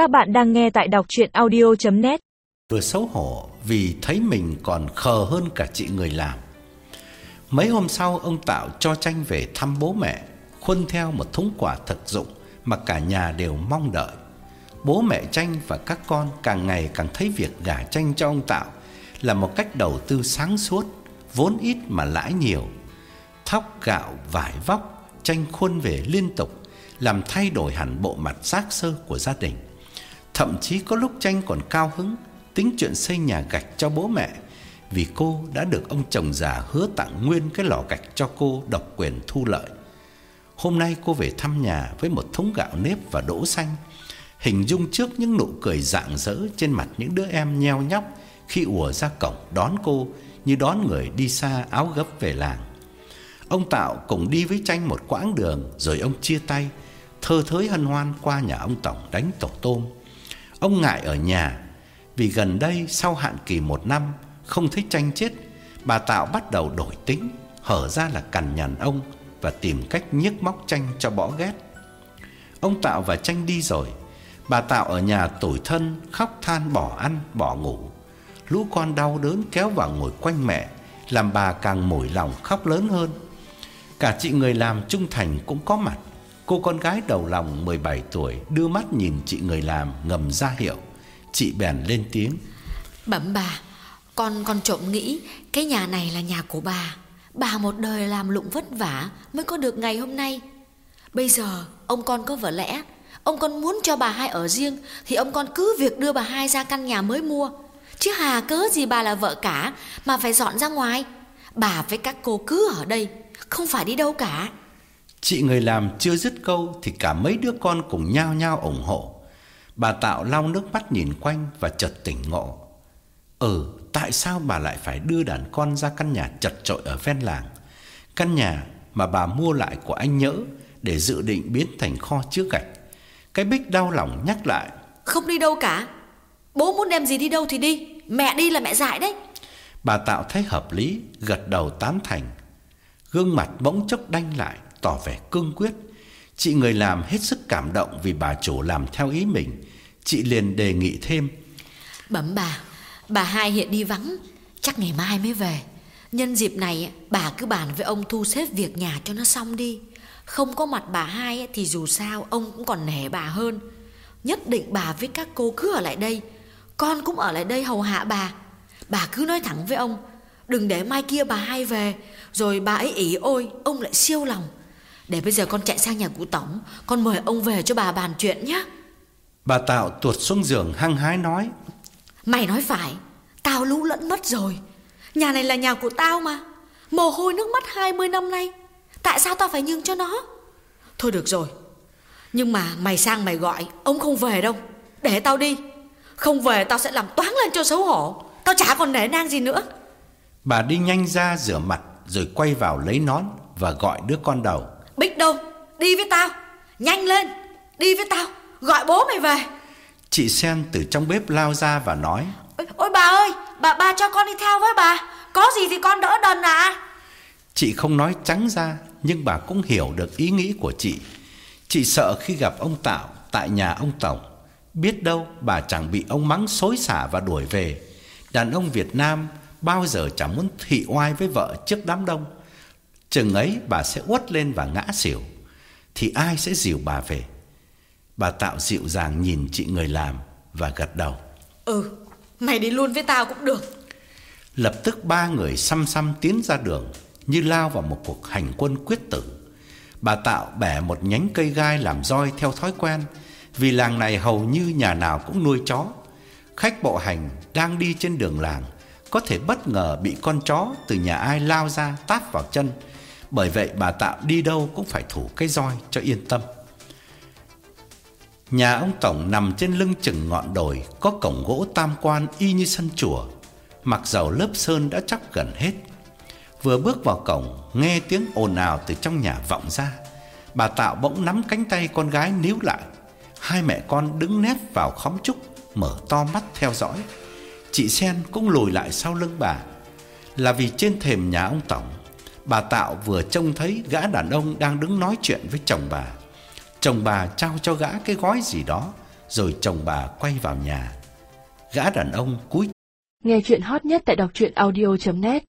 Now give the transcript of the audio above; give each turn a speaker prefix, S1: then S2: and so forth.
S1: Các bạn đang nghe tại đọc chuyện audio.net
S2: Vừa xấu hổ vì thấy mình còn khờ hơn cả chị người làm. Mấy hôm sau ông Tạo cho tranh về thăm bố mẹ Khuân theo một thúng quả thực dụng mà cả nhà đều mong đợi. Bố mẹ tranh và các con càng ngày càng thấy việc gả tranh cho ông Tạo Là một cách đầu tư sáng suốt Vốn ít mà lãi nhiều. Thóc gạo, vải vóc, tranh khuôn về liên tục Làm thay đổi hẳn bộ mặt xác sơ của gia đình. Thậm chí có lúc tranh còn cao hứng Tính chuyện xây nhà gạch cho bố mẹ, Vì cô đã được ông chồng già hứa tặng nguyên cái lò gạch cho cô độc quyền thu lợi. Hôm nay cô về thăm nhà với một thúng gạo nếp và đỗ xanh, Hình dung trước những nụ cười rạng rỡ trên mặt những đứa em nheo nhóc Khi ùa ra cổng đón cô như đón người đi xa áo gấp về làng. Ông Tạo cùng đi với tranh một quãng đường, Rồi ông chia tay, Thơ thới hân hoan qua nhà ông Tổng đánh tổ tôm. Ông ngại ở nhà. Vì gần đây, sau hạn kỳ một năm, Không thấy tranh chết, Bà Tạo bắt đầu đổi tính, Hở ra là cằn nhằn ông Và tìm cách nhức móc tranh cho bỏ ghét. Ông Tạo và tranh đi rồi. Bà Tạo ở nhà tủi thân, Khóc than bỏ ăn, bỏ ngủ. Lũ con đau đớn kéo vào ngồi quanh mẹ, Làm bà càng mỏi lòng khóc lớn hơn. Cả chị người làm trung thành cũng có mặt. Cô con gái đầu lòng 17 tuổi đưa mắt nhìn chị người làm ngầm ra hiệu. Chị bèn lên tiếng.
S3: Bẩm bà, con con trộm nghĩ cái nhà này là nhà của bà. Bà một đời làm lụng vất vả mới có được ngày hôm nay. Bây giờ ông con có vợ lẽ, ông con muốn cho bà hai ở riêng thì ông con cứ việc đưa bà hai ra căn nhà mới mua. Chứ hà cớ gì bà là vợ cả mà phải dọn ra ngoài. Bà với các cô cứ ở đây, không phải đi đâu cả.
S2: Chị người làm chưa dứt câu thì cả mấy đứa con cùng nhao nhao ủng hộ. Bà Tạo lau nước mắt nhìn quanh và chợt tỉnh ngộ. Ừ, tại sao bà lại phải đưa đàn con ra căn nhà chật chội ở ven làng? Căn nhà mà bà mua lại của anh Nhỡ để dự định biến thành kho chứa gạch. Cái Bích đau lòng nhắc lại.
S3: Không đi đâu cả. Bố muốn đem gì đi đâu thì đi. Mẹ đi là mẹ dại đấy.
S2: Bà Tạo thấy hợp lý, gật đầu tán thành. Gương mặt bỗng chốc đanh lại tỏ vẻ cương quyết. Chị người làm hết sức cảm động vì bà chủ làm theo ý mình. Chị liền đề nghị thêm.
S3: Bẩm bà, bà hai hiện đi vắng, chắc ngày mai mới về. Nhân dịp này bà cứ bàn với ông thu xếp việc nhà cho nó xong đi. Không có mặt bà hai thì dù sao ông cũng còn nể bà hơn. Nhất định bà với các cô cứ ở lại đây. Con cũng ở lại đây hầu hạ bà. Bà cứ nói thẳng với ông. Đừng để mai kia bà hai về. Rồi bà ấy ỉ ôi Ông lại siêu lòng. Để bây giờ con chạy sang nhà cụ Tổng Con mời ông về cho bà bàn chuyện nhé.
S2: Bà Tạo tuột xuống giường hăng hái nói.
S3: Mày nói phải Tao lũ lẫn mất rồi. Nhà này là nhà của tao mà. Mồ hôi nước mắt 20 năm nay. Tại sao tao phải nhường cho nó? Thôi được rồi. Nhưng mà mày sang mày gọi Ông không về đâu. Để tao đi. Không về tao sẽ làm toán lên cho xấu hổ. Tao chả còn nể nang gì nữa
S2: Bà đi nhanh ra rửa mặt Rồi quay vào lấy nón Và gọi đứa con đầu.
S3: Bích đâu? Đi với tao. Nhanh lên. Đi với tao. Gọi bố mày về.
S2: Chị Sen từ trong bếp lao ra và nói
S3: Ôi, ôi bà ơi Bà bà cho con đi theo với bà. Có gì thì con đỡ đần à
S2: Chị không nói trắng ra Nhưng bà cũng hiểu được ý nghĩ của chị. Chị sợ khi gặp ông Tạo Tại nhà ông Tổng Biết đâu bà chẳng bị ông mắng xối xả và đuổi về. Đàn ông Việt Nam Bao giờ chẳng muốn thị oai với vợ trước đám đông. Chừng ấy bà sẽ uất lên và ngã xỉu. Thì ai sẽ dìu bà về? Bà Tạo dịu dàng nhìn chị người làm Và gật đầu.
S3: Ừ Mày đi luôn với tao cũng được.
S2: Lập tức ba người xăm xăm tiến ra đường Như lao vào một cuộc hành quân quyết tử. Bà Tạo bẻ một nhánh cây gai làm roi theo thói quen Vì làng này hầu như nhà nào cũng nuôi chó. Khách bộ hành đang đi trên đường làng có thể bất ngờ bị con chó từ nhà ai lao ra tát vào chân. Bởi vậy bà Tạo đi đâu cũng phải thủ cái roi cho yên tâm. Nhà ông Tổng nằm trên lưng chừng ngọn đồi, Có cổng gỗ tam quan y như sân chùa. Mặc dầu lớp sơn đã chóc gần hết. Vừa bước vào cổng, Nghe tiếng ồn ào từ trong nhà vọng ra. Bà Tạo bỗng nắm cánh tay con gái níu lại. Hai mẹ con đứng nép vào khóm trúc, Mở to mắt theo dõi. Chị Sen cũng lùi lại sau lưng bà Là vì trên thềm nhà ông Tổng Bà Tạo vừa trông thấy gã đàn ông đang đứng nói chuyện với chồng bà. Chồng bà trao cho gã cái gói gì đó, rồi chồng bà quay vào nhà. Gã đàn ông cúi
S4: Nghe chuyện hot nhất tại đọc truyện audio.net